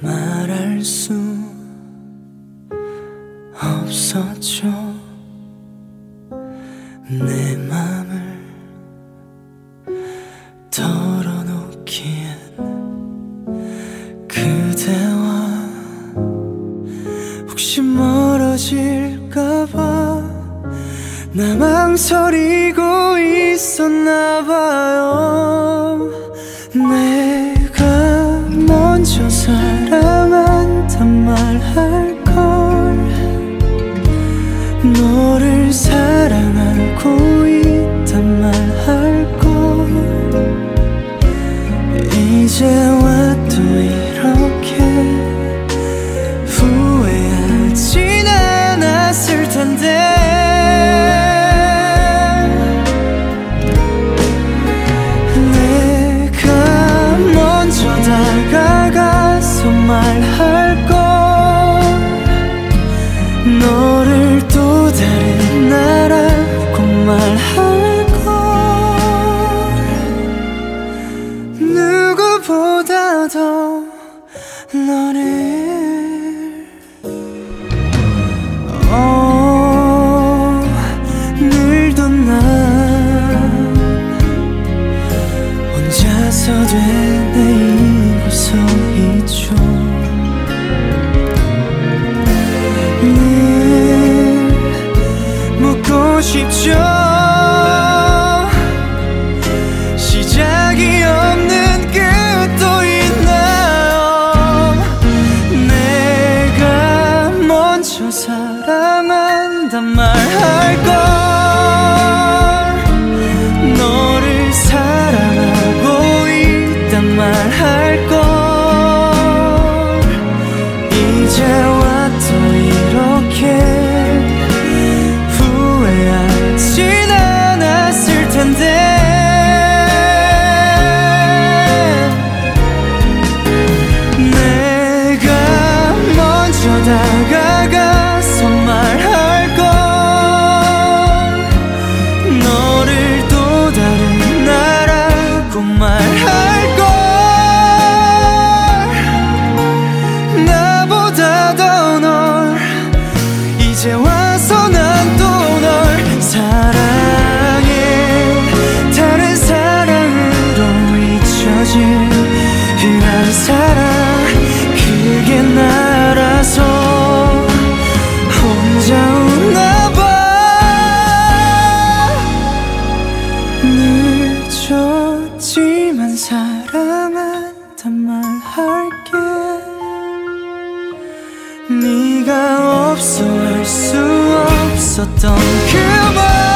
말할 수 없었죠. 내 맘을 털어놓기엔 그대와 혹시 멀어질까봐 나 망설이고 있었나봐 사 다른 나라고 말할 걸. 누구보다 더 너를 어, 늘도 난 혼자서 되 싶죠 시작이 없는 끝도 있나요? 내가 먼저 사랑한단 말할걸 흔한 사랑 그게 나라서 혼자 웃나봐. 늦었지만 사랑한단 말할게. 네가 없어 할 수 없었던 그